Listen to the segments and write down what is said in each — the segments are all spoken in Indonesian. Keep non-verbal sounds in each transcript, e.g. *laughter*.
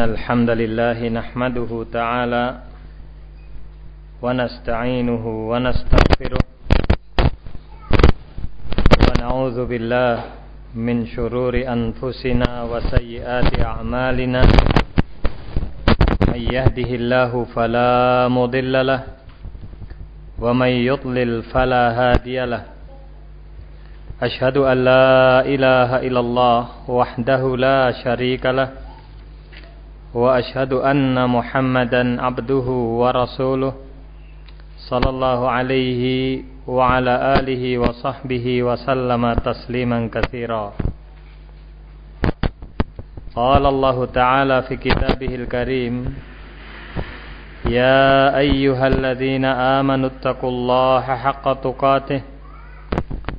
alhamdulillahi nahmaduhu ta'ala Wa nasta'inuhu wa nasta'firuh Wa na'udhu min syururi anfusina wa a'malina Man yahdihillahu falamudillalah Wa man yutlil falahadiyalah Ashadu an la ilaha ilallah la sharika وأشهد أن محمدا عبده ورسوله صلى الله عليه وعلى آله وصحبه وسلم تسليما كثيرا. قال الله تعالى في كتابه الكريم يا أيها الذين آمنوا اتقوا الله حق تقاته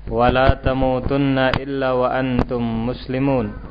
ولا تموتن إلا وأنتم مسلمون.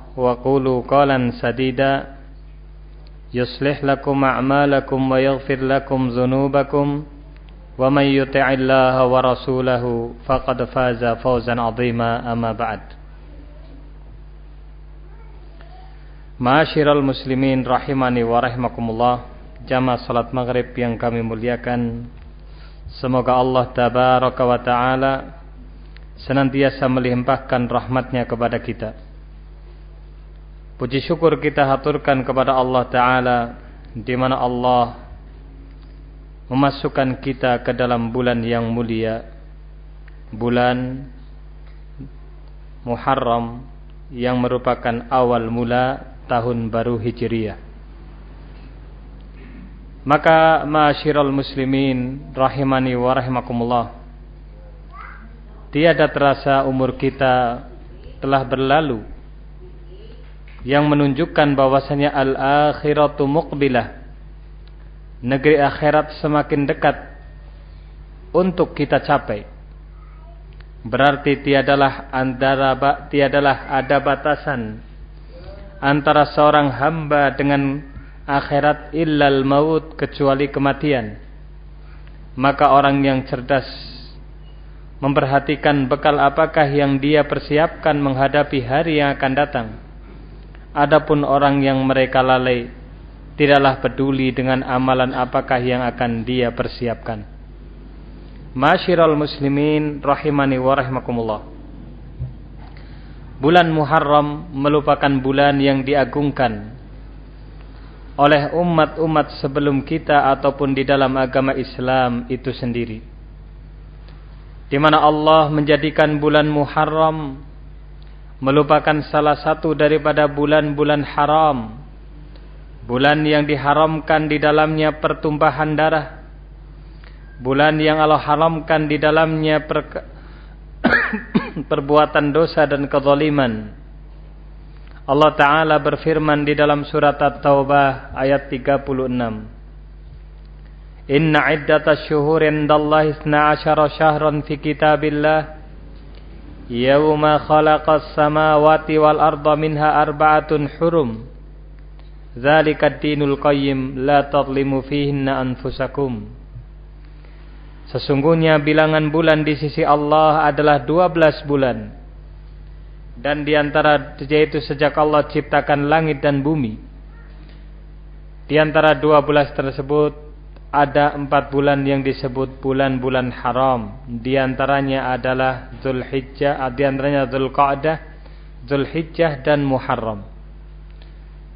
وقولوا قولا سديدا يصلح لكم أعمالكم ويغفر لكم ذنوبكم ومن يطع الله ورسوله فقد فاز فوزا عظيما أما بعد Masyiral muslimin rahimani wa rahimakumullah Jamaah salat maghrib yang kami muliakan Semoga Allah tabaraka wa ta'ala Senantiasa melimpahkan rahmatnya kepada kita Puji syukur kita haturkan kepada Allah Ta'ala di mana Allah memasukkan kita ke dalam bulan yang mulia. Bulan Muharram yang merupakan awal mula tahun baru Hijriyah Maka ma'asyiral muslimin rahimani wa rahimakumullah Tiada terasa umur kita telah berlalu yang menunjukkan bahwasanya al-akhiratu muqbilah. Negeri akhirat semakin dekat untuk kita capai. Berarti tiadalah antara tiadalah ada batasan antara seorang hamba dengan akhirat illal maut kecuali kematian. Maka orang yang cerdas memperhatikan bekal apakah yang dia persiapkan menghadapi hari yang akan datang Adapun orang yang mereka lalai tidaklah peduli dengan amalan apakah yang akan dia persiapkan. Masyiral muslimin rahimani wa rahimakumullah. Bulan Muharram merupakan bulan yang diagungkan oleh umat-umat sebelum kita ataupun di dalam agama Islam itu sendiri. Di mana Allah menjadikan bulan Muharram melupakan salah satu daripada bulan-bulan haram. Bulan yang diharamkan di dalamnya pertumpahan darah. Bulan yang Allah haramkan di dalamnya per *coughs* perbuatan dosa dan kezaliman. Allah Ta'ala berfirman di dalam surat At-Taubah ayat 36. Inna iddata syuhur indallahi isna asyara syahran fi kitabillah Yawma khalaqas samawati wal arda minha arba'atun hurum. Dzalika ad-dinul qayyim la tadlimu fihinna anfusakum. Sesungguhnya bilangan bulan di sisi Allah adalah 12 bulan. Dan di antara yaitu sejak Allah ciptakan langit dan bumi. Di antara 12 tersebut ada empat bulan yang disebut bulan-bulan haram. Di antaranya adalah Zulhijjah, di antaranya Zulqa'dah, Zulhijjah dan Muharram.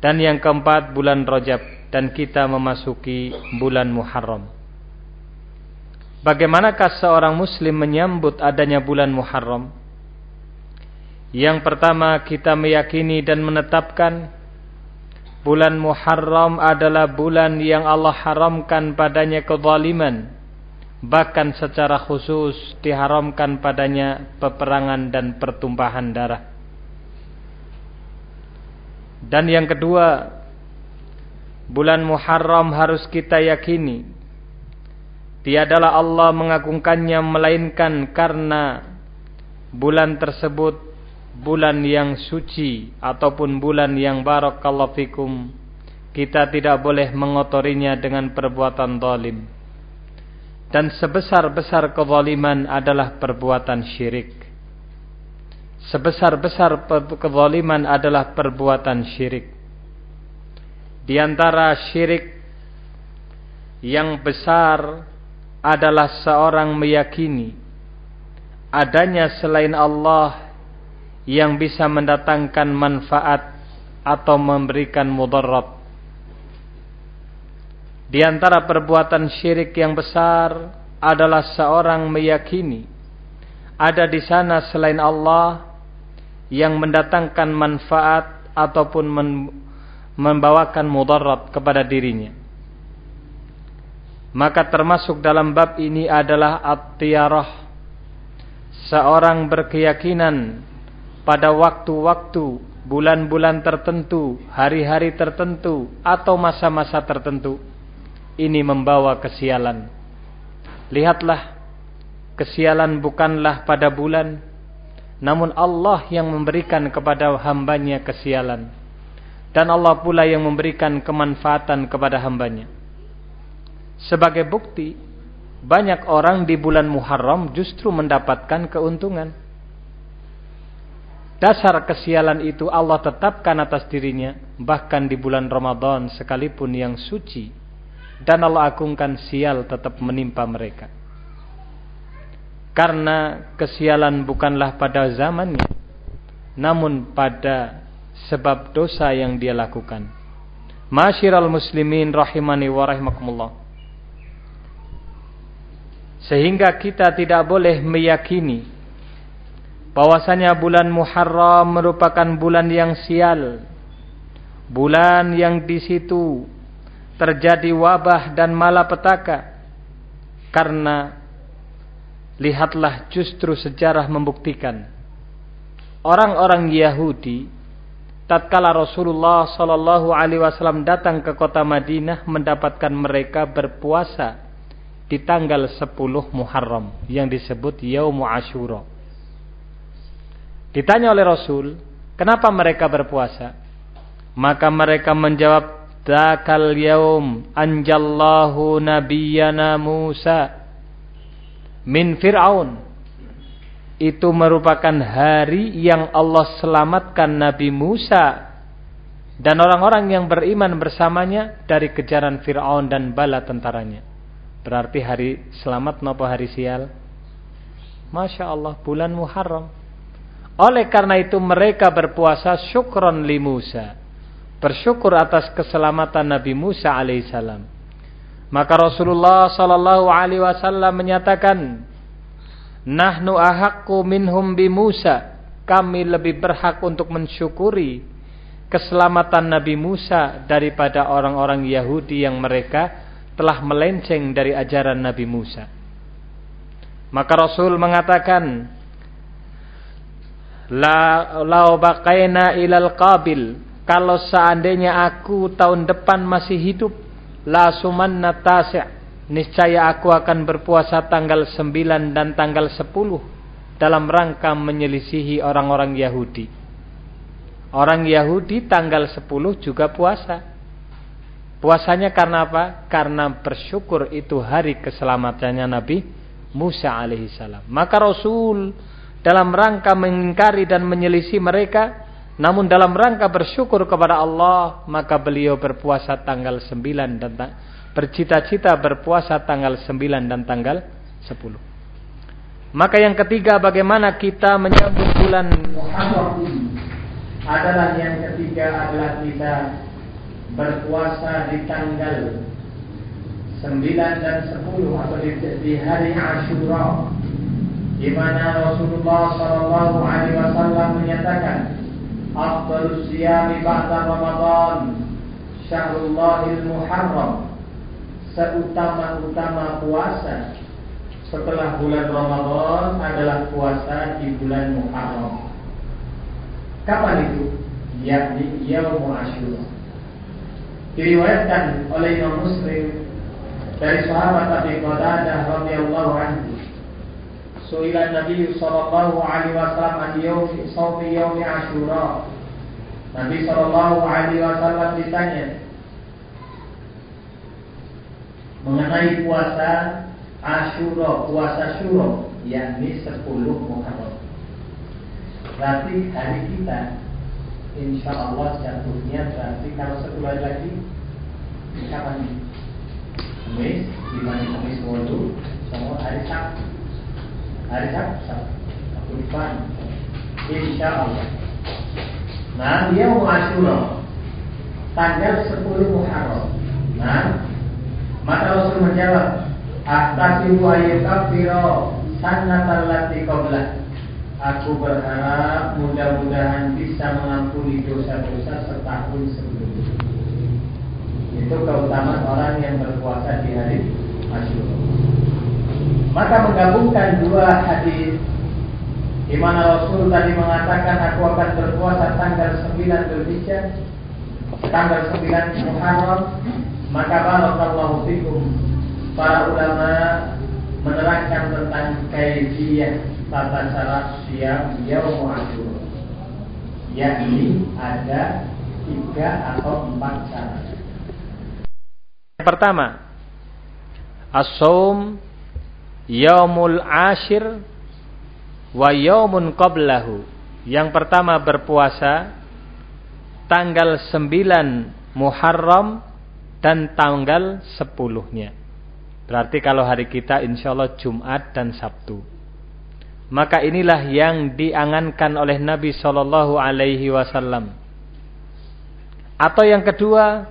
Dan yang keempat bulan Rajab dan kita memasuki bulan Muharram. Bagaimanakah seorang muslim menyambut adanya bulan Muharram? Yang pertama kita meyakini dan menetapkan Bulan Muharram adalah bulan yang Allah haramkan padanya kezaliman, bahkan secara khusus diharamkan padanya peperangan dan pertumpahan darah. Dan yang kedua, bulan Muharram harus kita yakini tiadalah Allah mengagungkannya melainkan karena bulan tersebut bulan yang suci ataupun bulan yang barakallahu fikum kita tidak boleh mengotorinya dengan perbuatan zalim dan sebesar-besar kezaliman adalah perbuatan syirik. Sebesar-besar kezaliman adalah perbuatan syirik. Di antara syirik yang besar adalah seorang meyakini adanya selain Allah yang bisa mendatangkan manfaat atau memberikan mudarat di antara perbuatan syirik yang besar adalah seorang meyakini ada di sana selain Allah yang mendatangkan manfaat ataupun membawakan mudarat kepada dirinya. Maka termasuk dalam bab ini adalah at-tiyarah. Seorang berkeyakinan pada waktu-waktu, bulan-bulan tertentu, hari-hari tertentu, atau masa-masa tertentu ini membawa kesialan. Lihatlah, kesialan bukanlah pada bulan, namun Allah yang memberikan kepada hambanya kesialan. Dan Allah pula yang memberikan kemanfaatan kepada hambanya. Sebagai bukti, banyak orang di bulan Muharram justru mendapatkan keuntungan. Dasar kesialan itu Allah tetapkan atas dirinya, bahkan di bulan Ramadan sekalipun yang suci dan Allah agungkan sial tetap menimpa mereka. Karena kesialan bukanlah pada zamannya, namun pada sebab dosa yang dia lakukan. Masyiral muslimin rahimani wa rahimakumullah. Sehingga kita tidak boleh meyakini bahwasanya bulan Muharram merupakan bulan yang sial. Bulan yang di situ terjadi wabah dan malapetaka karena lihatlah justru sejarah membuktikan orang-orang Yahudi tatkala Rasulullah sallallahu alaihi wasallam datang ke kota Madinah mendapatkan mereka berpuasa di tanggal 10 Muharram yang disebut Yaum Ashura. Ditanya oleh Rasul, kenapa mereka berpuasa? Maka mereka menjawab Dzakal yaum anjallahu nabiyyana Musa min Fir'aun. Itu merupakan hari yang Allah selamatkan Nabi Musa dan orang-orang yang beriman bersamanya dari kejaran Fir'aun dan bala tentaranya. Berarti hari selamat nopo hari sial? Masya Allah bulan Muharram. Oleh karena itu mereka berpuasa syukron li Musa bersyukur atas keselamatan Nabi Musa alaihissalam. Maka Rasulullah sallallahu alaihi wasallam menyatakan, "Nahnu ahaqqu minhum bi Musa." Kami lebih berhak untuk mensyukuri keselamatan Nabi Musa daripada orang-orang Yahudi yang mereka telah melenceng dari ajaran Nabi Musa. Maka Rasul mengatakan, La lau baqaina ilal qabil kalau seandainya aku tahun depan masih hidup, la sumanna tasi' niscaya aku akan berpuasa tanggal 9 dan tanggal 10 dalam rangka menyelisihi orang-orang Yahudi. Orang Yahudi tanggal 10 juga puasa. Puasanya karena apa? Karena bersyukur itu hari keselamatannya Nabi Musa alaihissalam. Maka Rasul dalam rangka mengingkari dan menyelisih mereka namun dalam rangka bersyukur kepada Allah, maka beliau berpuasa tanggal 9 dan bercita-cita berpuasa tanggal 9 dan tanggal 10. Maka yang ketiga bagaimana kita menyambut bulan Muharram ini adalah yang ketiga adalah kita berpuasa di tanggal 9 dan 10 atau di, di hari Ashura di mana Rasulullah sallallahu alaihi wasallam menyatakan afdalus siyami ba'da Ramadan Syahrul Muharram seutama-utama puasa setelah bulan Ramadan adalah puasa di bulan Muharram. Kapan itu? Yakni Yaum Ashura. Diriwayatkan oleh Imam Muslim dari sahabat Abi Qatadah radhiyallahu anhu. Suila Nabi sallallahu alaihi wasallam an yaum shaumi yaum Ashura. Nabi sallallahu alaihi wasallam ditanya mengenai puasa Ashura, puasa Syuro, yakni 10 Muharram. Berarti hari kita Insya Allah jatuhnya berarti kalau hari lagi kapan nih? Kamis, di mana Kamis Wadu, semua hari Sabtu. Hari Sabtu, Sabtu depan. Insya Allah. Nah, dia mau Ashura tanggal 10 Muharram. Nah, maka Rasul menjawab, Ahtasibu ayyukafiro sannatal lati qablah Aku berharap mudah-mudahan bisa mengampuni dosa-dosa setahun sebelumnya Itu keutamaan orang yang berpuasa di hari Asyura Maka menggabungkan dua hadis di mana Rasul tadi mengatakan aku akan berpuasa tanggal 9 Dzulhijjah, tanggal 9 Muharram, maka barakallahu fikum para ulama menerangkan tentang kaifiyah tata cara siam yaum Ashura. Yakni ada tiga atau empat cara. Yang pertama, as-saum yaumul ashir wa yaumun qablahu. Yang pertama berpuasa tanggal 9 Muharram dan tanggal 10-nya. Berarti kalau hari kita insya Allah Jumat dan Sabtu. Maka inilah yang diangankan oleh Nabi Shallallahu Alaihi Wasallam. Atau yang kedua,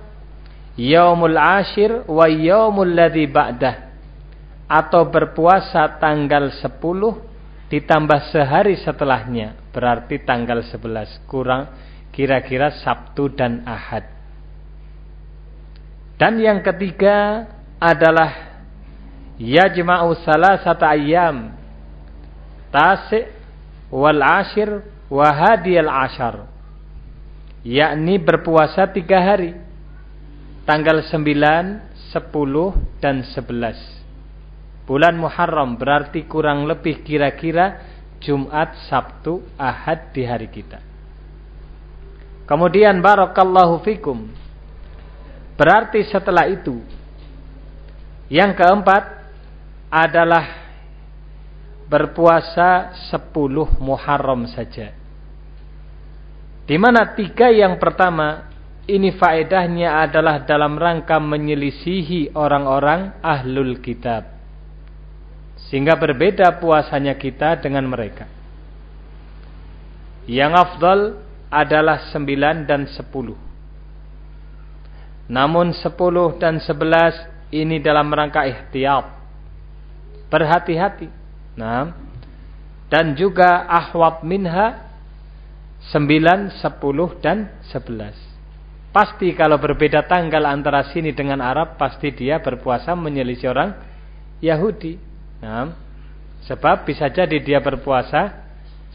Yaumul Ashir wa Yaumul Ladhi Ba'dah. Atau berpuasa tanggal 10 ditambah sehari setelahnya. Berarti tanggal 11. Kurang kira-kira Sabtu dan Ahad. Dan yang ketiga adalah yajma'u salasata ayyam tasi' wal ashir wa hadiyal ashar yakni berpuasa tiga hari tanggal 9, 10 dan 11 bulan Muharram berarti kurang lebih kira-kira Jumat, Sabtu, Ahad di hari kita kemudian barakallahu fikum berarti setelah itu yang keempat adalah berpuasa 10 Muharram saja. Di mana tiga yang pertama ini faedahnya adalah dalam rangka menyelisihi orang-orang ahlul kitab. Sehingga berbeda puasanya kita dengan mereka. Yang afdal adalah 9 dan 10. Namun 10 dan 11 ini dalam rangka ihtiyat berhati-hati. Nah, dan juga ahwab minha 9, 10 dan 11. Pasti kalau berbeda tanggal antara sini dengan Arab pasti dia berpuasa menyelisih orang Yahudi. Nah, sebab bisa jadi dia berpuasa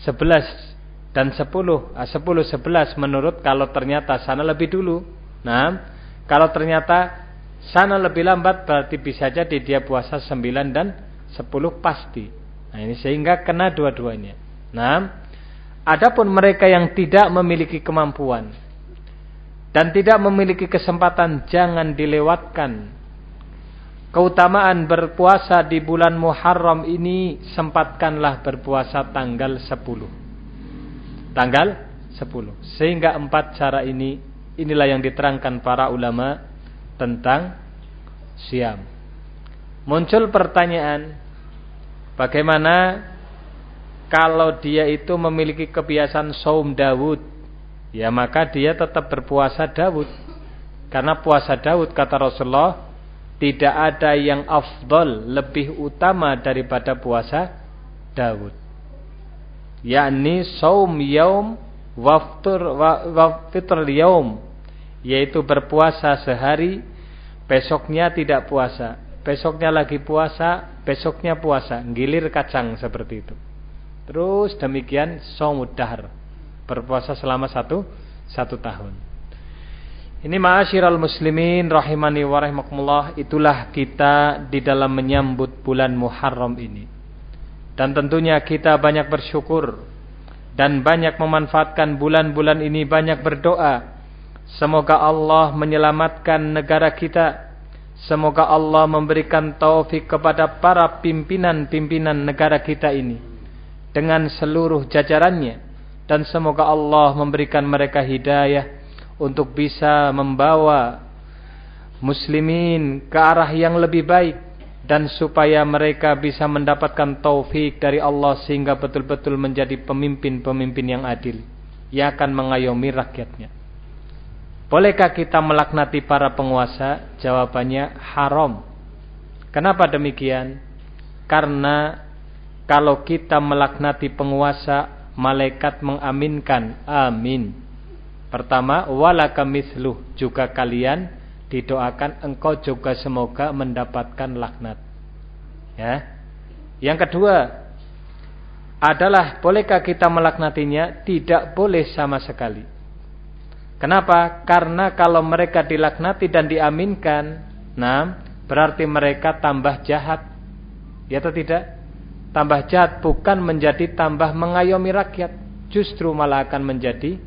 11 dan 10, 10 11 menurut kalau ternyata sana lebih dulu. Nah, kalau ternyata sana lebih lambat berarti bisa jadi dia puasa 9 dan 10 pasti. Nah ini sehingga kena dua-duanya. Nah, adapun mereka yang tidak memiliki kemampuan dan tidak memiliki kesempatan jangan dilewatkan. Keutamaan berpuasa di bulan Muharram ini sempatkanlah berpuasa tanggal 10. Tanggal 10. Sehingga empat cara ini inilah yang diterangkan para ulama tentang siam. Muncul pertanyaan, bagaimana kalau dia itu memiliki kebiasaan saum Dawud? Ya maka dia tetap berpuasa Dawud. Karena puasa Dawud kata Rasulullah tidak ada yang afdol lebih utama daripada puasa Dawud. Yakni saum yaum waftur wafitr yaum yaitu berpuasa sehari besoknya tidak puasa besoknya lagi puasa, besoknya puasa, gilir kacang seperti itu. Terus demikian somudahar, berpuasa selama satu satu tahun. Ini ma'asyiral muslimin rahimani wa rahimakumullah, itulah kita di dalam menyambut bulan Muharram ini. Dan tentunya kita banyak bersyukur dan banyak memanfaatkan bulan-bulan ini banyak berdoa Semoga Allah menyelamatkan negara kita. Semoga Allah memberikan taufik kepada para pimpinan-pimpinan negara kita ini. Dengan seluruh jajarannya. Dan semoga Allah memberikan mereka hidayah. Untuk bisa membawa muslimin ke arah yang lebih baik. Dan supaya mereka bisa mendapatkan taufik dari Allah. Sehingga betul-betul menjadi pemimpin-pemimpin yang adil. Yang akan mengayomi rakyatnya. Bolehkah kita melaknati para penguasa? Jawabannya haram. Kenapa demikian? Karena kalau kita melaknati penguasa, malaikat mengaminkan. Amin. Pertama, walaka misluh. Juga kalian didoakan engkau juga semoga mendapatkan laknat. Ya. Yang kedua, adalah bolehkah kita melaknatinya? Tidak boleh sama sekali. Kenapa? Karena kalau mereka dilaknati dan diaminkan, nah, berarti mereka tambah jahat. Ya atau tidak? Tambah jahat bukan menjadi tambah mengayomi rakyat, justru malah akan menjadi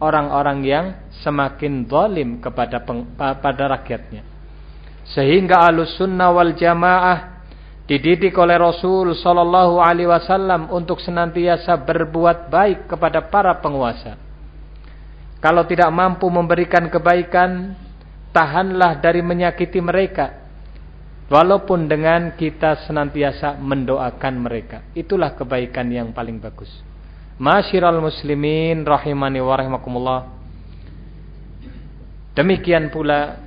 orang-orang yang semakin zalim kepada pada rakyatnya. Sehingga alus sunnah wal jamaah dididik oleh Rasul Sallallahu Alaihi Wasallam untuk senantiasa berbuat baik kepada para penguasa kalau tidak mampu memberikan kebaikan, tahanlah dari menyakiti mereka. Walaupun dengan kita senantiasa mendoakan mereka. Itulah kebaikan yang paling bagus. Masyiral muslimin rahimani wa rahimakumullah. Demikian pula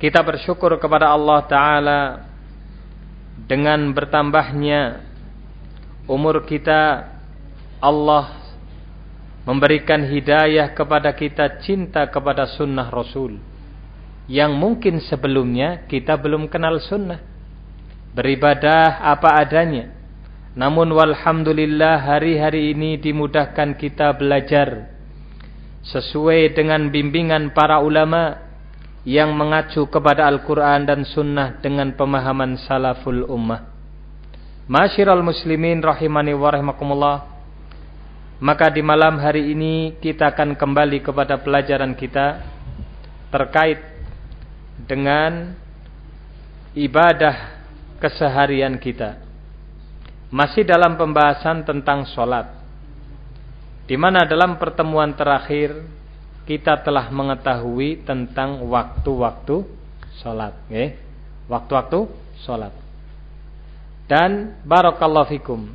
kita bersyukur kepada Allah Ta'ala dengan bertambahnya umur kita. Allah memberikan hidayah kepada kita cinta kepada sunnah Rasul yang mungkin sebelumnya kita belum kenal sunnah. Beribadah apa adanya namun walhamdulillah hari-hari ini dimudahkan kita belajar sesuai dengan bimbingan para ulama yang mengacu kepada Al-Quran dan Sunnah dengan pemahaman salaful ummah. Masyiral muslimin rahimani wa rahimakumullah. Maka di malam hari ini kita akan kembali kepada pelajaran kita terkait dengan ibadah keseharian kita. Masih dalam pembahasan tentang sholat. Di mana dalam pertemuan terakhir kita telah mengetahui tentang waktu-waktu sholat. Waktu-waktu sholat. Dan barakallahu fikum.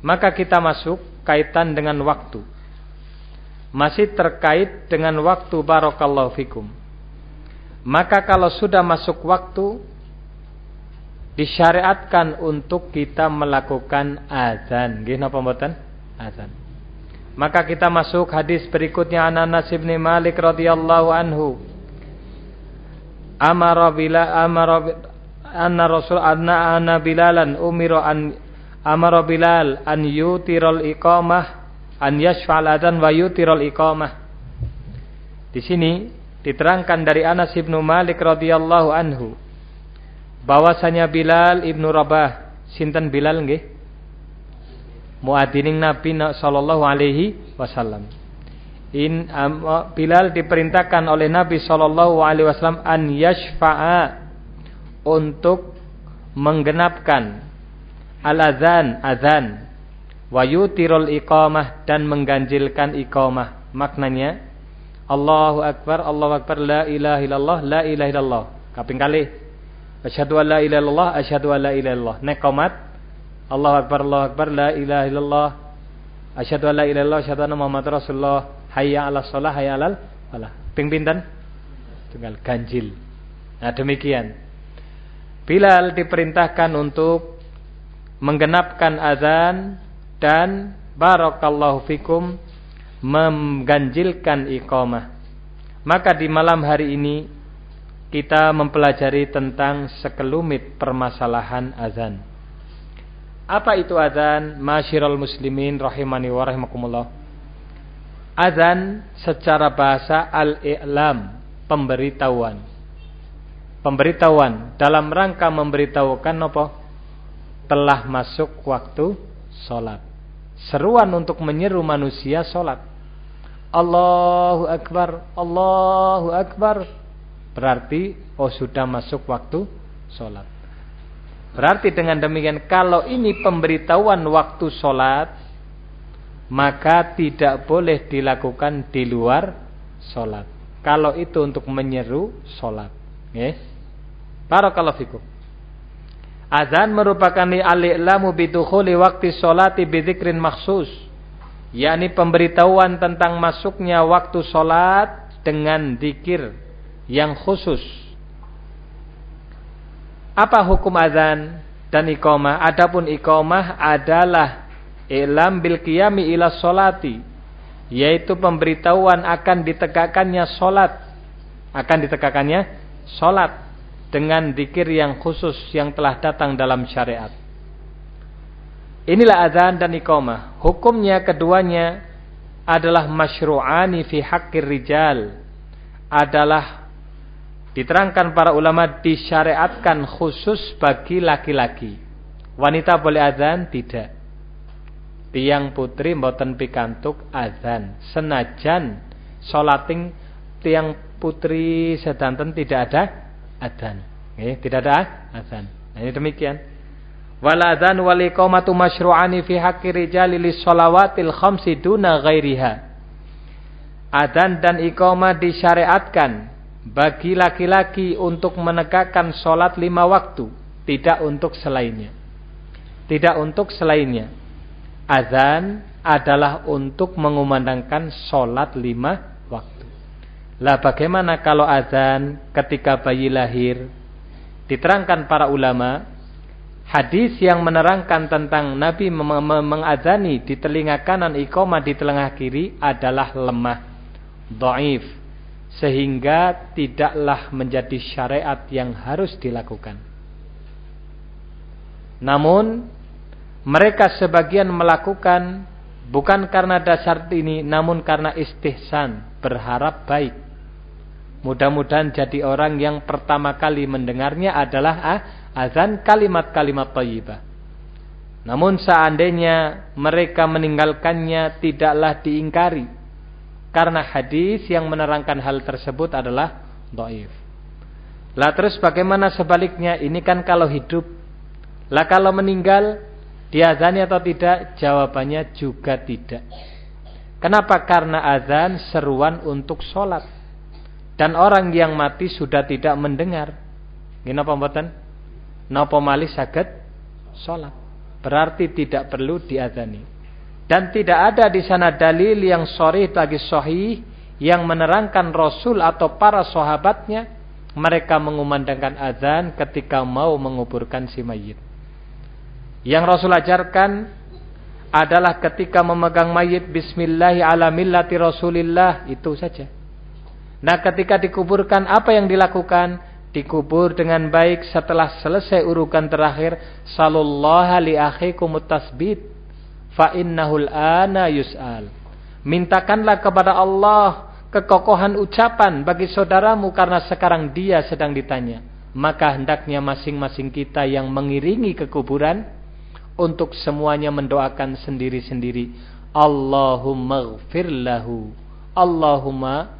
Maka kita masuk kaitan dengan waktu. Masih terkait dengan waktu barakallahu fikum. Maka kalau sudah masuk waktu disyariatkan untuk kita melakukan azan. Nggih napa mboten? Azan. Maka kita masuk hadis berikutnya Anas bin Malik radhiyallahu anhu. Amara bila amara anna rasul anna ana bilalan umira an amara Bilal an yutiral iqamah an yashfa'al adzan wa yutiral iqamah. Di sini diterangkan dari Anas bin Malik radhiyallahu anhu bahwasanya Bilal ibnu Rabah sinten Bilal nggih? Muadzining Nabi sallallahu alaihi wasallam. In um, Bilal diperintahkan oleh Nabi sallallahu alaihi wasallam an yashfa'a untuk menggenapkan al-azan azan wa yutirul iqamah dan mengganjilkan iqamah. Maknanya Allahu akbar Allahu akbar la ilaha illallah la ilaha illallah. Kaping kali asyhadu an la ilaha illallah asyhadu an la ilaha illallah. Nek qomat Allahu akbar Allahu akbar la ilaha illallah. Asyhadu an la ilaha illallah asyhadu anna muhammad rasulullah. Hayya 'alas shalah hayya 'alal falah. Ping pinten? Tunggal ganjil. Nah demikian. Bilal diperintahkan untuk menggenapkan azan dan barakallahu fikum mengganjilkan iqamah. Maka di malam hari ini kita mempelajari tentang sekelumit permasalahan azan. Apa itu azan? Masyiral muslimin rahimani wa rahimakumullah. Azan secara bahasa al-i'lam, pemberitahuan. Pemberitahuan dalam rangka memberitahukan apa? Telah masuk waktu solat. Seruan untuk menyeru manusia solat. Allahu Akbar, Allahu Akbar Berarti oh sudah masuk waktu sholat. Berarti dengan demikian kalau ini pemberitahuan waktu sholat maka tidak boleh dilakukan di luar sholat. Kalau itu untuk menyeru sholat. Okay. Barakallahu fikum. Azan merupakan al-i'lamu bidukhuli waktu sholati bidzikrin maksus. yakni pemberitahuan tentang masuknya waktu sholat dengan dikir yang khusus. Apa hukum azan dan iqamah? Adapun iqamah adalah ilam bil qiyami ila solati, yaitu pemberitahuan akan ditegakkannya solat, akan ditegakkannya solat dengan dikir yang khusus yang telah datang dalam syariat. Inilah azan dan iqamah. Hukumnya keduanya adalah masyru'ani fi haqqir rijal. Adalah Diterangkan para ulama disyariatkan khusus bagi laki-laki. Wanita boleh azan? Tidak. Tiang putri mboten pikantuk azan. Senajan sholating tiang putri sedanten tidak ada azan. Eh, tidak ada azan. Nah, ini demikian. Wal adzan wal iqamatu masyru'ani fi haqqi rijali lis shalawatil khamsi duna ghairiha. Adzan dan iqamah disyariatkan bagi laki-laki untuk menegakkan sholat lima waktu, tidak untuk selainnya. Tidak untuk selainnya. Azan adalah untuk mengumandangkan sholat lima waktu. Lah bagaimana kalau azan ketika bayi lahir? Diterangkan para ulama, hadis yang menerangkan tentang Nabi mengazani di telinga kanan iqamah di telinga kiri adalah lemah, doif sehingga tidaklah menjadi syariat yang harus dilakukan. Namun mereka sebagian melakukan bukan karena dasar ini namun karena istihsan, berharap baik. Mudah-mudahan jadi orang yang pertama kali mendengarnya adalah ah, azan kalimat-kalimat thayyibah. Namun seandainya mereka meninggalkannya tidaklah diingkari karena hadis yang menerangkan hal tersebut adalah doif. Lah terus bagaimana sebaliknya? Ini kan kalau hidup. Lah kalau meninggal diazani atau tidak? Jawabannya juga tidak. Kenapa? Karena azan seruan untuk sholat. Dan orang yang mati sudah tidak mendengar. Kenapa mboten? Napa malih saged sholat. Berarti tidak perlu diazani. Dan tidak ada di sana dalil yang sorry lagi sahih yang menerangkan Rasul atau para sahabatnya mereka mengumandangkan azan ketika mau menguburkan si mayit. Yang Rasul ajarkan adalah ketika memegang mayit bismillahi ala millati Rasulillah itu saja. Nah, ketika dikuburkan apa yang dilakukan? Dikubur dengan baik setelah selesai urukan terakhir sallallahu li akhikum tasbit fa innahul ana yus'al. Mintakanlah kepada Allah kekokohan ucapan bagi saudaramu karena sekarang dia sedang ditanya. Maka hendaknya masing-masing kita yang mengiringi ke kuburan untuk semuanya mendoakan sendiri-sendiri. Allahumma lahu. Allahumma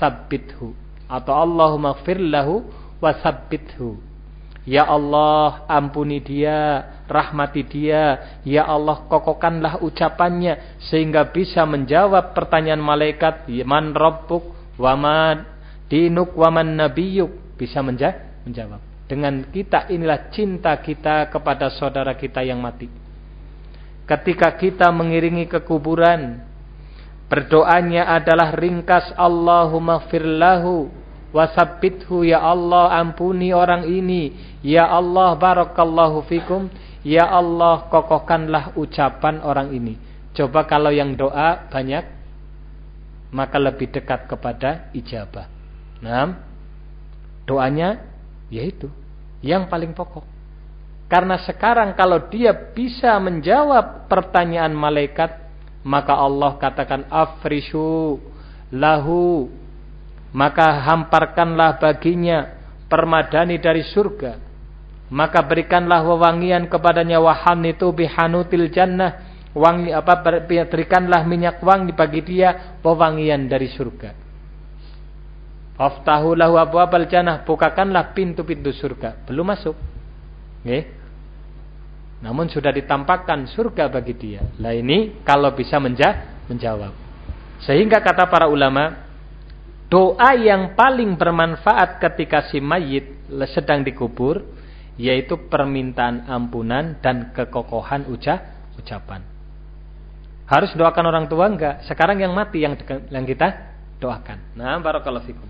sabbithu. Atau Allahumma lahu wa sabbithu. Ya Allah ampuni dia, rahmati dia. Ya Allah kokokanlah ucapannya sehingga bisa menjawab pertanyaan malaikat. Man rabbuk waman dinuk waman nabiyuk. Bisa menjawab. Dengan kita inilah cinta kita kepada saudara kita yang mati. Ketika kita mengiringi ke kuburan, berdoanya adalah ringkas Allahumma firlahu Wasabithu ya Allah ampuni orang ini. Ya Allah barakallahu fikum. Ya Allah kokohkanlah ucapan orang ini. Coba kalau yang doa banyak. Maka lebih dekat kepada ijabah. Nah. doanya yaitu yang paling pokok. Karena sekarang kalau dia bisa menjawab pertanyaan malaikat, maka Allah katakan afrishu lahu maka hamparkanlah baginya permadani dari surga. Maka berikanlah wewangian kepadanya waham itu bihanutil jannah. Wangi apa berikanlah minyak wangi bagi dia wewangian dari surga. Aftahu lahu abwabal jannah. Bukakanlah pintu-pintu surga. Belum masuk. Nggih. Namun sudah ditampakkan surga bagi dia. Lah ini kalau bisa menja menjawab. Sehingga kata para ulama doa yang paling bermanfaat ketika si mayit sedang dikubur yaitu permintaan ampunan dan kekokohan uca ucapan. Harus doakan orang tua enggak? Sekarang yang mati yang yang kita doakan. Nah, barakallahu fikum.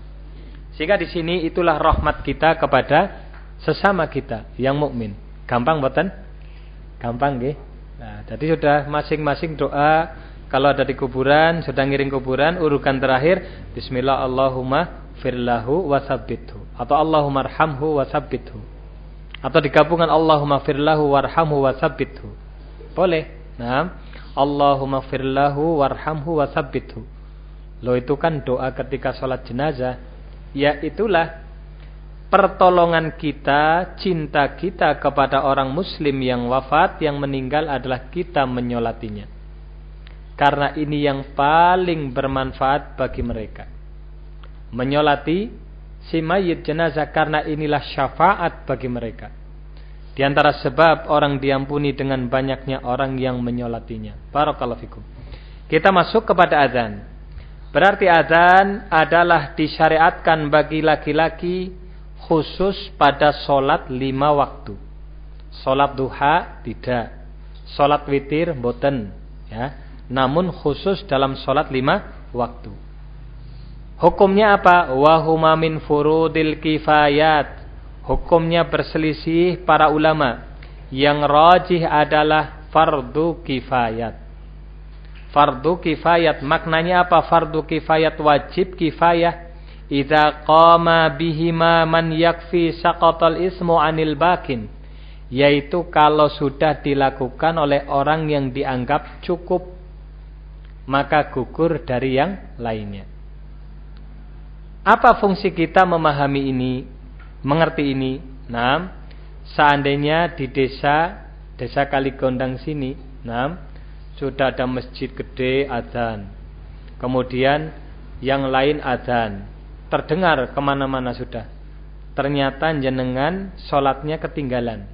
Sehingga di sini itulah rahmat kita kepada sesama kita yang mukmin. Gampang boten? Gampang nggih. Nah, jadi sudah masing-masing doa kalau ada di kuburan, sudah ngiring kuburan, urukan terakhir bismillah Allahumma firlahu wasabbithu atau Allahumma arhamhu wasabbithu atau digabungan Allahumma firlahu warhamhu wasabbithu. Boleh. Nah, Allahumma firlahu warhamhu wasabbithu. Lo itu kan doa ketika sholat jenazah. Ya itulah pertolongan kita, cinta kita kepada orang muslim yang wafat, yang meninggal adalah kita menyolatinya. Karena ini yang paling bermanfaat bagi mereka. Menyolati si mayit jenazah karena inilah syafaat bagi mereka. Di antara sebab orang diampuni dengan banyaknya orang yang menyolatinya. Barakallahu. Kita masuk kepada azan. Berarti azan adalah disyariatkan bagi laki-laki khusus pada solat lima waktu. Solat duha tidak. Solat witir boten. Ya. Namun khusus dalam solat lima waktu. Hukumnya apa? Wahuma min furudil kifayat. Hukumnya berselisih para ulama. Yang rajih adalah fardu kifayat. Fardu kifayat maknanya apa? Fardu kifayat wajib kifayah. Idza qama bihima man yakfi saqatal ismu anil bakin. Yaitu kalau sudah dilakukan oleh orang yang dianggap cukup maka gugur dari yang lainnya. Apa fungsi kita memahami ini, mengerti ini? Nah, seandainya di desa, desa Kaligondang sini, nah, sudah ada masjid gede adzan. Kemudian yang lain adzan. Terdengar ke mana-mana sudah. Ternyata jenengan sholatnya ketinggalan.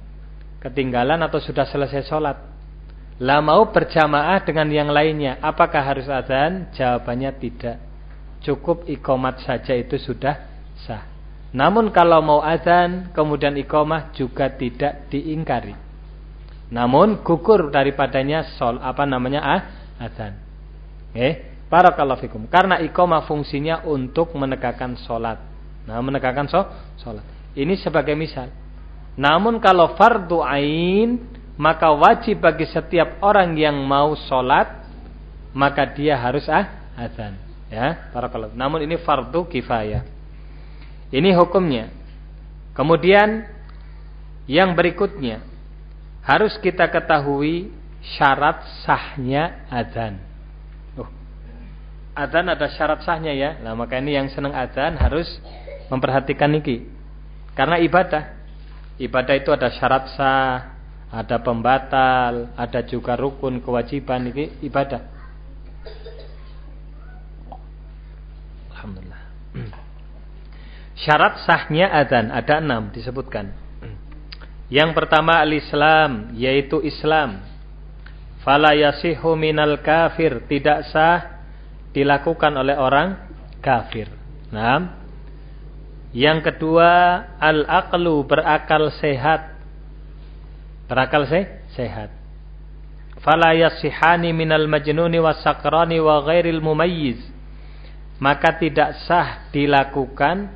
Ketinggalan atau sudah selesai sholat. Lah mau berjamaah dengan yang lainnya. Apakah harus adzan? Jawabannya tidak cukup ikomat saja itu sudah sah. Namun kalau mau azan kemudian ikomah juga tidak diingkari. Namun gugur daripadanya sol apa namanya ah, azan. Eh, barakallahu fikum. Karena ikomah fungsinya untuk menegakkan solat. Nah, menegakkan so, solat. Ini sebagai misal. Namun kalau fardu ain maka wajib bagi setiap orang yang mau solat maka dia harus ah, azan. Ya, para kalau. Namun ini fardu kifayah. Ini hukumnya. Kemudian yang berikutnya harus kita ketahui syarat sahnya azan. Oh, azan ada syarat sahnya ya. Nah, maka ini yang senang azan harus memperhatikan ini. Karena ibadah. Ibadah itu ada syarat sah, ada pembatal, ada juga rukun kewajiban ini ibadah. Syarat sahnya adzan ada enam disebutkan. Yang pertama al-Islam yaitu Islam. Fala yasihu minal kafir tidak sah dilakukan oleh orang kafir. Nah, yang kedua al-aqlu berakal sehat. Berakal se sehat. Fala yasihani minal majnuni wasakrani wa ghairil mumayyiz. Maka tidak sah dilakukan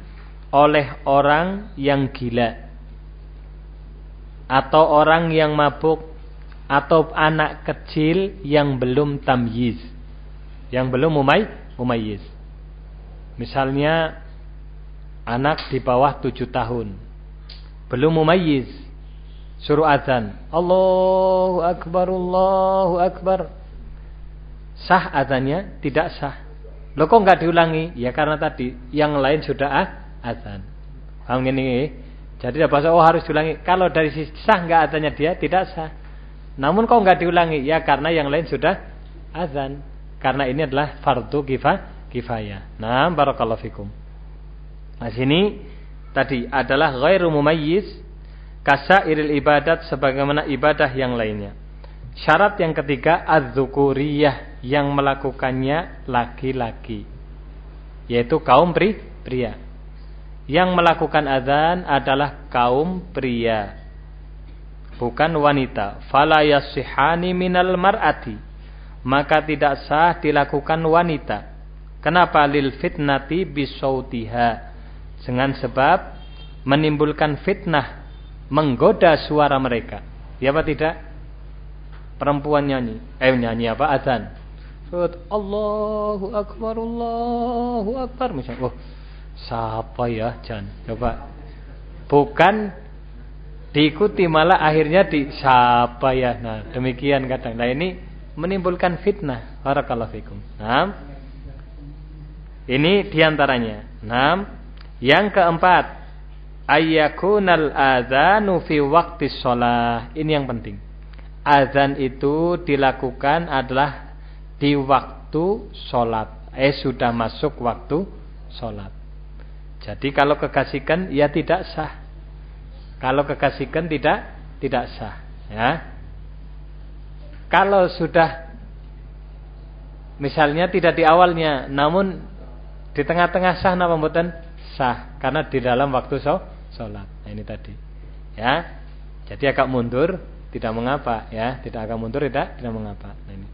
oleh orang yang gila. Atau orang yang mabuk. Atau anak kecil yang belum tamyiz. Yang belum umay umayyiz misalnya anak di bawah tujuh tahun. Belum mumayyiz suruh azan Allahu akbar Allahu akbar. Sah azannya tidak sah. Lo kok nggak diulangi? Ya karena tadi yang lain sudah ah, azan. Paham ini? Jadi tidak bahasa oh harus diulangi. Kalau dari sisi sah nggak azannya dia tidak sah. Namun kok nggak diulangi? Ya karena yang lain sudah azan. Karena ini adalah fardu kifah kifayah. Nah barakallahu fikum. Nah sini tadi adalah ghairu mumayyiz kasairil ibadat sebagaimana ibadah yang lainnya. Syarat yang ketiga az-dzukuriyah yang melakukannya laki-laki yaitu kaum pri, pria. Yang melakukan azan adalah kaum pria bukan wanita. Fala yasihani minal mar'ati maka tidak sah dilakukan wanita. Kenapa lil fitnati bisautiha? dengan sebab menimbulkan fitnah menggoda suara mereka. Ya apa tidak? Perempuan nyanyi. Eh nyanyi apa? Azan Allahu akbar Allahu akbar. Misalnya oh siapa ya Jan? Coba. Bukan diikuti malah akhirnya di siapa ya? Nah demikian kadang. Nah ini menimbulkan fitnah. Barakallahu fikum. Nah. Ini di antaranya. Nah. Yang keempat, ayyakunal adzanu fi waktu sholat. Ini yang penting. Azan itu dilakukan adalah di waktu sholat. Eh sudah masuk waktu sholat. Jadi kalau kekasihkan ya tidak sah. Kalau kekasihkan tidak tidak sah. Ya. Kalau sudah misalnya tidak di awalnya, namun di tengah-tengah sah napa mboten? sah karena di dalam waktu sholat. Nah, ini tadi. Ya. Jadi agak mundur tidak mengapa ya, tidak agak mundur tidak tidak mengapa. Nah, ini.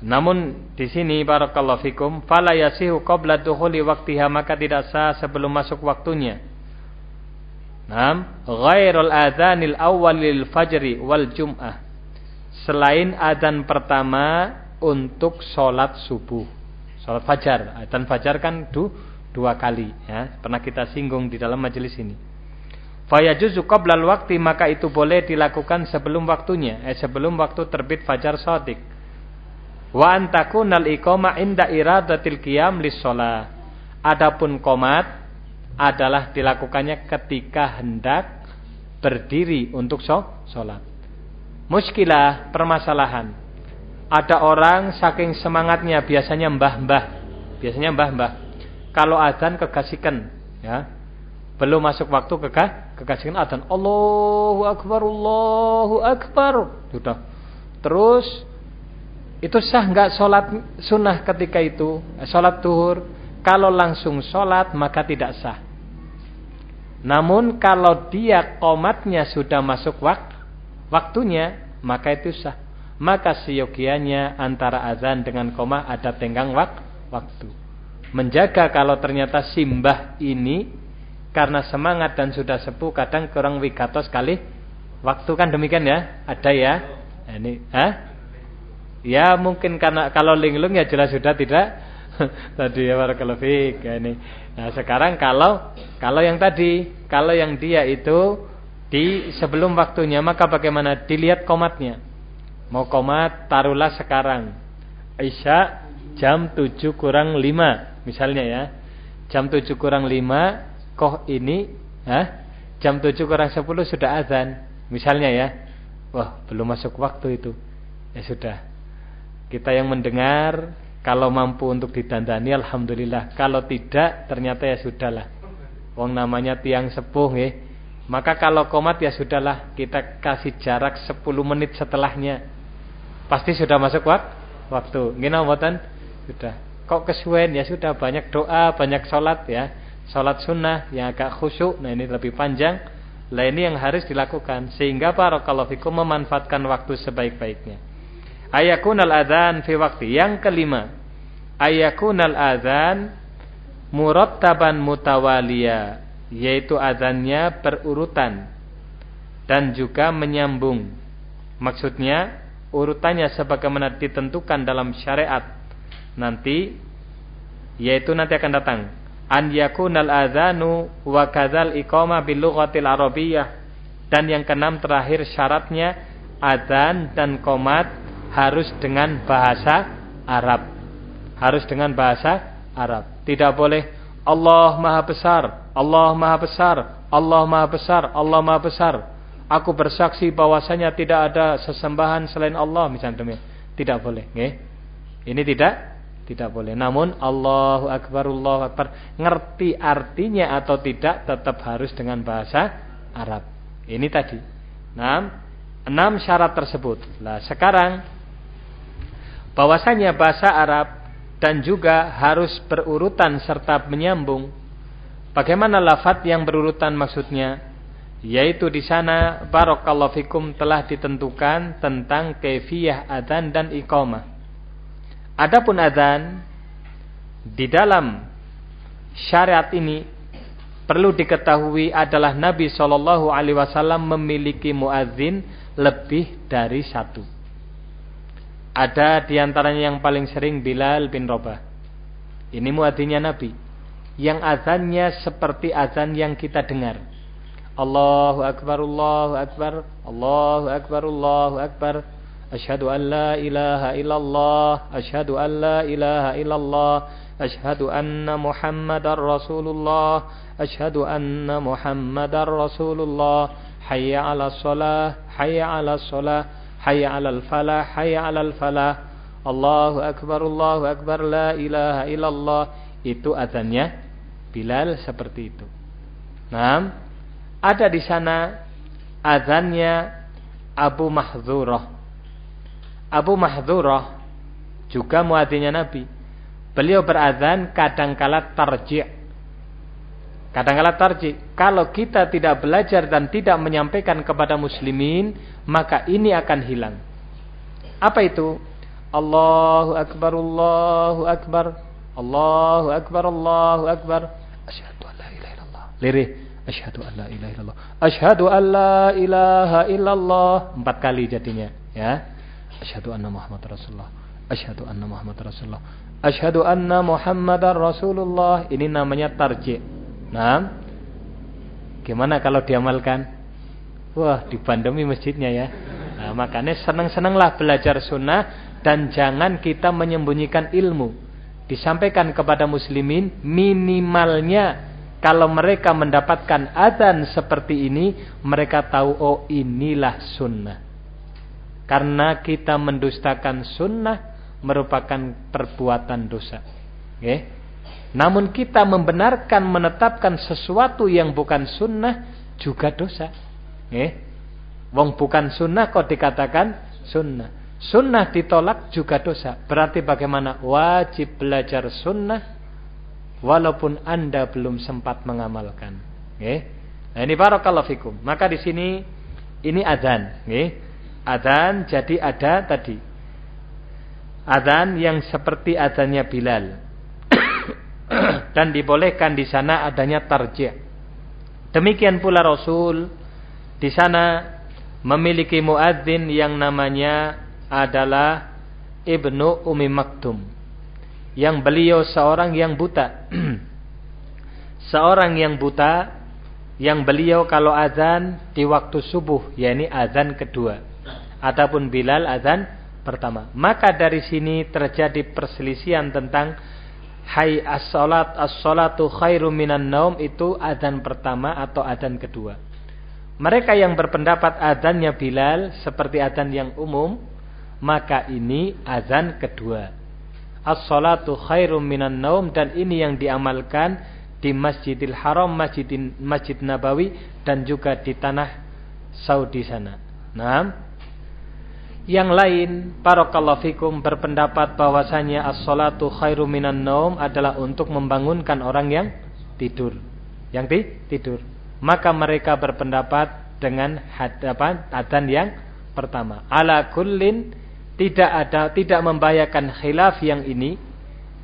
Namun di sini barakallahu fikum fala yasihu qabla dukhuli waqtiha maka tidak sah sebelum masuk waktunya. Naam, ghairul adzanil awwal lil fajri wal jum'ah. Selain adzan pertama untuk sholat subuh. Sholat fajar. Adzan fajar kan du, dua kali ya. Pernah kita singgung di dalam majelis ini. Fayajuzu qoblal waktu maka itu boleh dilakukan sebelum waktunya eh sebelum waktu terbit fajar shadiq wa antakunal iqama inda iradatil qiyam lis adapun komat adalah dilakukannya ketika hendak berdiri untuk sholat. Muskilah permasalahan. Ada orang saking semangatnya biasanya mbah-mbah. Biasanya mbah-mbah kalau adzan kekasihkan ya. Belum masuk waktu kekah kekasihkan adzan. Allahu akbar Allahu akbar. Sudah. Terus itu sah nggak sholat sunnah ketika itu? Eh, sholat duhur. Kalau langsung sholat maka tidak sah. Namun kalau dia komatnya sudah masuk waktu waktunya maka itu sah. Maka seyogianya antara azan dengan koma ada tenggang wak waktu menjaga kalau ternyata simbah ini karena semangat dan sudah sepuh kadang kurang wigato sekali waktu kan demikian ya? Ada ya? Nah, ini ah ya mungkin karena kalau linglung ya jelas sudah tidak. *laughs* Tadi ya barakallahu fik ya ini. Nah sekarang kalau kalau yang tadi kalau yang dia itu di sebelum waktunya maka bagaimana? Dilihat komatnya. Mau komat taruhlah sekarang. Isya jam 7 kurang 5 Misalnya ya, jam 7 kurang 5, koh ini, ah, jam 7 kurang 10 sudah azan. Misalnya ya, wah belum masuk waktu itu. Ya sudah, kita yang mendengar, kalau mampu untuk didandani, Alhamdulillah. Kalau tidak, ternyata ya sudahlah. Wong namanya tiang sepuh ya. Maka kalau komat ya sudahlah, kita kasih jarak 10 menit setelahnya. Pasti sudah masuk waktu. Gimana mboten? Sudah kok kesuwen? Ya sudah banyak doa banyak sholat ya. Sholat sunnah yang agak khusyuk nah ini lebih panjang. Lah ini yang harus dilakukan sehingga para fikum memanfaatkan waktu sebaik-baiknya. Ayakunal adzan fi waktu. Yang kelima ayakunal adzan murattaban mutawalia yaitu adzannya berurutan dan juga menyambung. Maksudnya urutannya sebagaimana ditentukan dalam syariat nanti yaitu nanti akan datang. An yakunal adzanu wa kadzal iqama bil lughatil arabiyyah dan yang keenam terakhir syaratnya adzan dan qomat harus dengan bahasa Arab. Harus dengan bahasa Arab. Tidak boleh Allah Maha Besar Allah Maha Besar Allah Maha Besar Allah Maha Besar. Aku bersaksi bahwasanya tidak ada sesembahan selain Allah misalnya tidak boleh nggih. Ini tidak tidak boleh. Namun Allahu Akbar, Allahu Akbar. Ngerti artinya atau tidak tetap harus dengan bahasa Arab. Ini tadi. Enam, enam syarat tersebut. Nah sekarang bahwasanya bahasa Arab dan juga harus berurutan serta menyambung. Bagaimana lafat yang berurutan maksudnya? Yaitu di sana barakallahu fikum telah ditentukan tentang kefiyah adzan dan iqamah. Adapun adzan di dalam syariat ini perlu diketahui adalah Nabi Shallallahu Alaihi Wasallam memiliki muadzin lebih dari satu. Ada di antaranya yang paling sering Bilal bin Robah. Ini muadzinnya Nabi. Yang azannya seperti azan yang kita dengar. Allahu Akbar, Allahu Akbar, Allahu Akbar, Allahu Akbar. أشهد أن لا إله إلا الله أشهد أن لا إله إلا الله أشهد أن محمد رسول الله أشهد أن محمد رسول الله حي على الصلاة حي على الصلاة حي على الفلاح حي على الفلاح الله أكبر الله أكبر لا إله إلا الله itu azannya Bilal seperti itu. Nah, ada di sana azannya Abu Mahdzurah Abu Mahdurah juga muadzinnya Nabi. Beliau berazan kadangkala tarji'. Kadangkala tarji'. Kalau kita tidak belajar dan tidak menyampaikan kepada muslimin, maka ini akan hilang. Apa itu? Allahu akbar Allahu akbar Allahu akbar Allahu akbar asyhadu an la ilaha illallah. Lirih asyhadu an la ilaha illallah. Asyhadu an la ilaha illallah. Empat kali jadinya, ya. Asyhadu anna Muhammad Rasulullah. Asyhadu anna Muhammad Rasulullah. Asyhadu anna Muhammadar Rasulullah. Ini namanya tarji. Nah, gimana kalau diamalkan? Wah, dipandemi masjidnya ya. Nah, makanya senang-senanglah belajar sunnah dan jangan kita menyembunyikan ilmu. Disampaikan kepada muslimin minimalnya kalau mereka mendapatkan adzan seperti ini, mereka tahu oh inilah sunnah. Karena kita mendustakan sunnah merupakan perbuatan dosa. Okay? Namun kita membenarkan menetapkan sesuatu yang bukan sunnah juga dosa. Okay? Wong bukan sunnah kok dikatakan sunnah. Sunnah ditolak juga dosa. Berarti bagaimana? Wajib belajar sunnah walaupun anda belum sempat mengamalkan. Okay? Nah ini barakallahu fikum. Maka di sini ini adzan. Okay? Adzan jadi ada tadi. Adzan yang seperti adzannya Bilal. *coughs* Dan dibolehkan di sana adanya tarjih. Demikian pula Rasul di sana memiliki muadzin yang namanya adalah Ibnu Umi Maktum. Yang beliau seorang yang buta. *coughs* seorang yang buta yang beliau kalau azan di waktu subuh, yakni azan kedua. Adapun Bilal azan pertama. Maka dari sini terjadi perselisihan tentang Hai as-salat as-salatu khairum minan naum itu azan pertama atau azan kedua. Mereka yang berpendapat azannya Bilal seperti azan yang umum, maka ini azan kedua. As-salatu khairum minan naum dan ini yang diamalkan di Masjidil Haram, Masjid Masjid Nabawi dan juga di tanah Saudi sana. Nah, yang lain, barakallahu fikum berpendapat bahwasanya as-salatu khairu minan naum adalah untuk membangunkan orang yang tidur. Yang ti tidur. Maka mereka berpendapat dengan hadapan adzan yang pertama. Ala kullin tidak ada tidak membahayakan khilaf yang ini.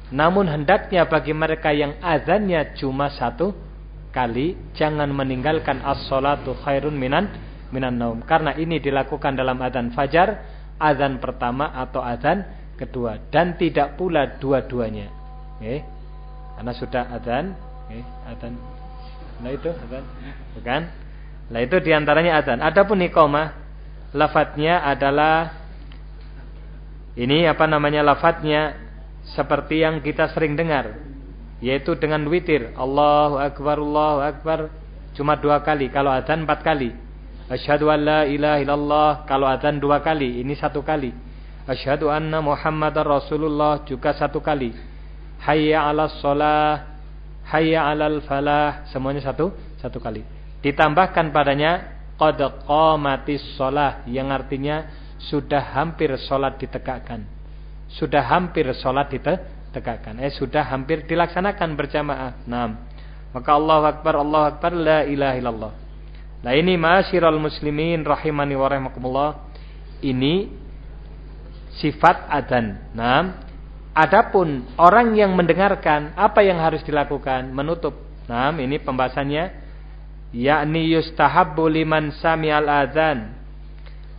Namun hendaknya bagi mereka yang azannya cuma satu kali jangan meninggalkan as-salatu khairun minan minan naum karena ini dilakukan dalam adzan fajar azan pertama atau azan kedua dan tidak pula dua-duanya. Okay. Karena sudah azan Okay, adzan. Nah itu adzan. Bukan? Nah itu di antaranya adzan. Adapun iqamah lafadznya adalah ini apa namanya lafadznya seperti yang kita sering dengar yaitu dengan witir Allahu akbar Allahu akbar cuma dua kali kalau adzan empat kali asyhadu an la ilaha illallah kalau adzan dua kali ini satu kali asyhadu anna muhammadar rasulullah juga satu kali hayya 'alas shalah hayya 'alal falah semuanya satu satu kali ditambahkan padanya qad qamatis shalah yang artinya sudah hampir sholat ditegakkan. Sudah hampir sholat ditegakkan. Eh sudah hampir dilaksanakan berjamaah. Nah, maka Allah Akbar, Allah Akbar, la ilaha illallah. Nah ini masyiral muslimin rahimani wa rahimakumullah. Ini sifat adan. Nah, adapun orang yang mendengarkan apa yang harus dilakukan? Menutup. Nah, ini pembahasannya yakni yustahabbu liman sami'al adzan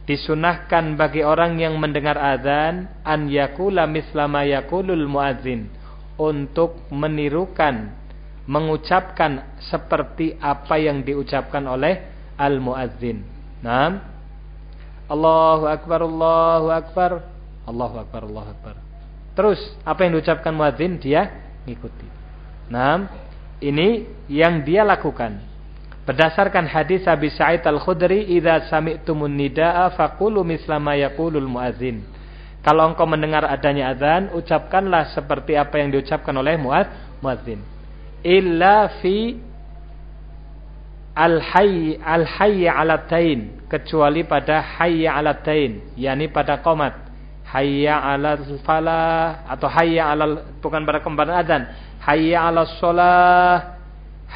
disunahkan bagi orang yang mendengar azan an yakula mislama yakulul muadzin untuk menirukan mengucapkan seperti apa yang diucapkan oleh al muadzin. Naam. Allahu akbar Allahu akbar Allahu akbar Allahu akbar. Terus apa yang diucapkan muadzin dia ngikuti. Naam. Ini yang dia lakukan. Berdasarkan hadis Abi Sa'id Al-Khudri, "Idza sami'tumun nidaa faqulu misla ma yaqulul muadzin." Kalau engkau mendengar adanya azan, ucapkanlah seperti apa yang diucapkan oleh muaz muadzin. Illa fi al-hayy al-hayy 'alatain, kecuali pada hayya 'alatain, yakni pada qomat. Hayya 'alal falah atau hayya 'alal bukan pada qomat azan. Hayya 'alas shalah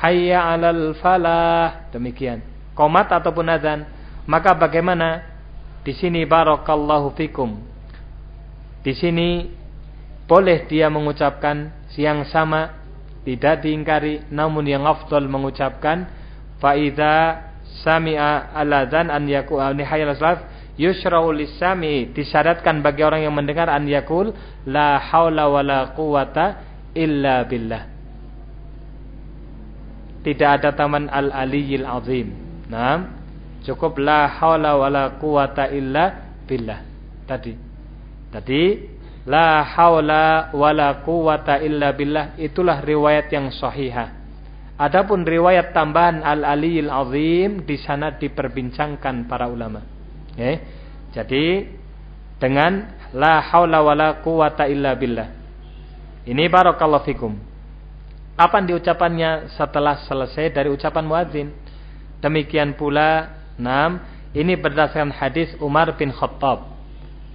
hayya 'alal falah demikian. Komat ataupun azan maka bagaimana? Di sini barakallahu fikum. Di sini boleh dia mengucapkan yang sama tidak diingkari namun yang afdal mengucapkan fa idza sami'a al-adzan an yakul hayya salat yusra'u lisami disyaratkan bagi orang yang mendengar an yakul la haula wala quwata illa billah tidak ada taman al-aliyil azim. Nah, cukup la haula wala quwata illa billah. Tadi. Tadi la haula wala quwata illa billah itulah riwayat yang sahihah. Adapun riwayat tambahan al-aliyil azim di sana diperbincangkan para ulama. Okay. Jadi dengan la haula wala quwata illa billah. Ini barakallahu fikum. Kapan diucapannya? Setelah selesai dari ucapan muadzin. Demikian pula, enam, ini berdasarkan hadis Umar bin Khattab.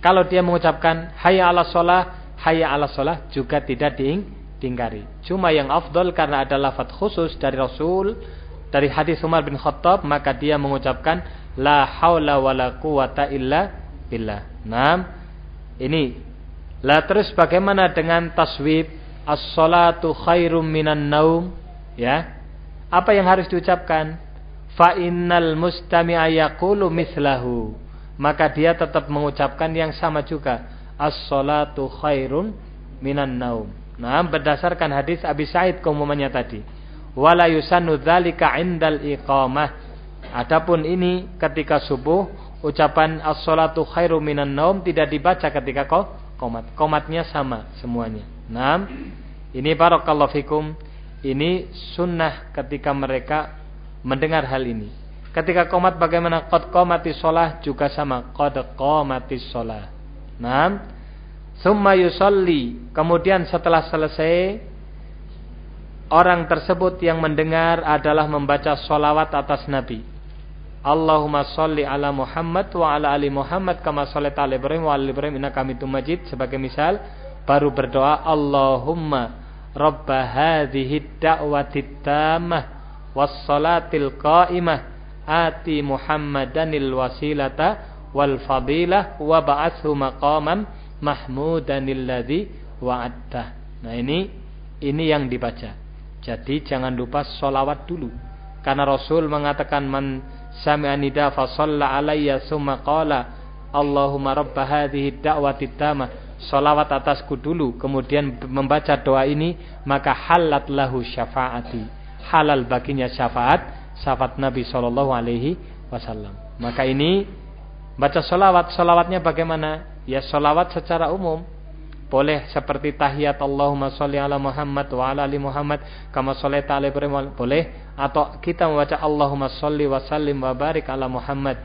Kalau dia mengucapkan hayya ala sholah, hayya ala sholah juga tidak diingkari. Cuma yang afdol karena ada lafaz khusus dari Rasul dari hadis Umar bin Khattab maka dia mengucapkan la haula wala quwata illa billah. Nah, ini. Lah terus bagaimana dengan taswib as-salatu khairum minan naum ya apa yang harus diucapkan fa innal mustami'a yaqulu mislahu maka dia tetap mengucapkan yang sama juga. As-salatu khairun minan naum. Nah berdasarkan hadis Abi Said keumumannya tadi. Wala yusannu dzalika indal iqamah. Adapun ini ketika subuh ucapan as-salatu khairum minan naum tidak dibaca ketika komat. Komatnya sama semuanya. Nah, ini barakallahu fikum. Ini sunnah ketika mereka mendengar hal ini. Ketika komat bagaimana? Qad qamati sholah juga sama. Qad qamati sholah. Nah, summa yusalli. Kemudian setelah selesai, orang tersebut yang mendengar adalah membaca sholawat atas Nabi. Allahumma salli ala Muhammad wa ala ali Muhammad kama sholita ala Ibrahim wa ala Ibrahim innaka Hamidum Majid sebagai misal baru berdoa Allahumma rabba hadhihi da'wati tammah wassalatil qa'imah ati Muhammadanil wasilata wal fadilah wa ba'athu maqaman mahmudanil ladzi wa'adta. Nah ini ini yang dibaca. Jadi jangan lupa solawat dulu. Karena Rasul mengatakan man sami'a nida fa shalla alayya summa qala Allahumma rabba hadhihi da'wati tamah solawat atasku dulu kemudian membaca doa ini maka halat lahu syafaati halal baginya syafaat syafaat Nabi Shallallahu Alaihi Wasallam. Maka ini baca solawat solawatnya bagaimana? Ya solawat secara umum. Boleh seperti tahiyat Allahumma sholli ala Muhammad wa ala ali Muhammad kama sholaita ala Ibrahim boleh. Atau kita membaca Allahumma sholli wa sallim wa barik ala Muhammad.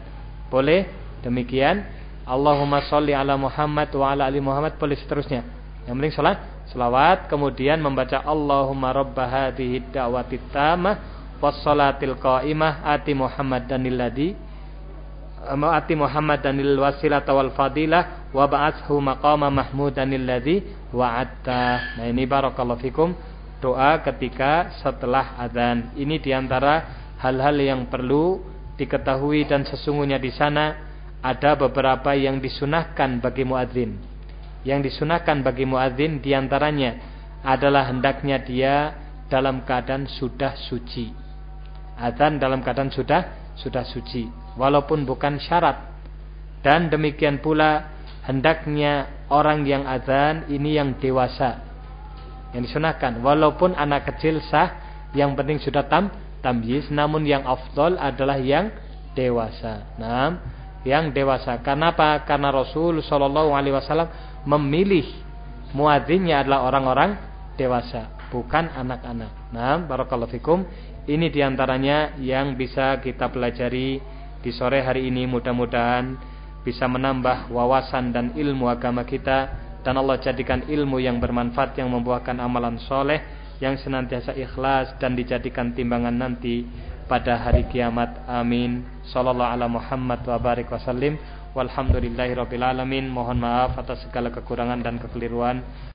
Boleh? Demikian. Allahumma sholli ala Muhammad wa ala ali Muhammad boleh seterusnya. Yang penting salat selawat kemudian membaca Allahumma rabba hadhihi da'wati tamah was salatil qa'imah ati Muhammad danil ladzi ati Muhammad danil wal fadilah wa ba'athu maqama mahmudan alladzi wa'atta. Nah ini barakallahu fikum doa ketika setelah azan. Ini di antara hal-hal yang perlu diketahui dan sesungguhnya di sana ada beberapa yang disunahkan bagi muadzin. Yang disunahkan bagi muadzin di antaranya adalah hendaknya dia dalam keadaan sudah suci. Azan dalam keadaan sudah sudah suci walaupun bukan syarat. Dan demikian pula hendaknya orang yang azan ini yang dewasa. Yang disunahkan walaupun anak kecil sah yang penting sudah tam tamyiz namun yang afdol adalah yang dewasa. Nah, yang dewasa. Karena? Karena Rasul Shallallahu alaihi wasallam memilih muadzinnya adalah orang-orang dewasa, bukan anak-anak. Nah, barakallahu fikum. Ini di antaranya yang bisa kita pelajari di sore hari ini. Mudah-mudahan bisa menambah wawasan dan ilmu agama kita dan Allah jadikan ilmu yang bermanfaat yang membuahkan amalan soleh yang senantiasa ikhlas dan dijadikan timbangan nanti pada hari kiamat. Amin. Sallallahu ala Muhammad wa barik alamin. Mohon maaf atas segala kekurangan dan kekeliruan